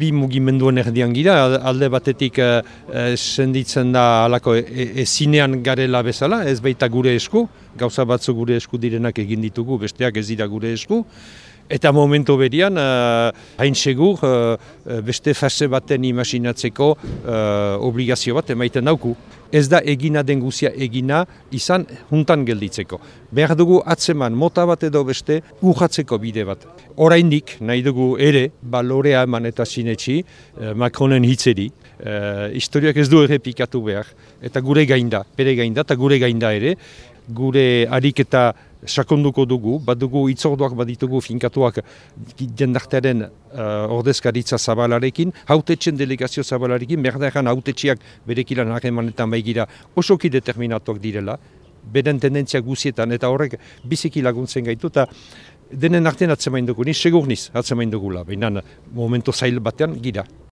bi mugimenduen erdian gira, alde batetik e, senditzen da alako ezinean e, garela bezala, ez baita gure esku, gauza batzu gure esku direnak egin ditugu, besteak ez dira gure esku, Eta momento berian, uh, hain segur, beste fase baten imaginatzeko uh, obligazio bat emaiten dauku. Ez da egina den guzia egina izan juntan gelditzeko. Behar dugu atzeman mota bat edo beste urratzeko bide bat. Oraindik nahi dugu ere, balorea eman eta sinetxi, uh, Macronen hitzeri, uh, historiak ez du errepikatu behar, eta gure gainda, bere gainda, eta gure gainda ere, gure ariketa sakonduko dugu, bat dugu itzorduak baditugu finkatuak jendartearen uh, ordezkaritza zabalarekin, hautetxen delegazio zabalarekin, berdean hautetxiak berekilan harremanetan baigira osoki determinatuak direla, beren tendentzia guzietan, eta horrek biziki laguntzen gaitu, eta denen artean atzemain dugu, ni segur niz atzemain dugula, baina momentu zail batean gira.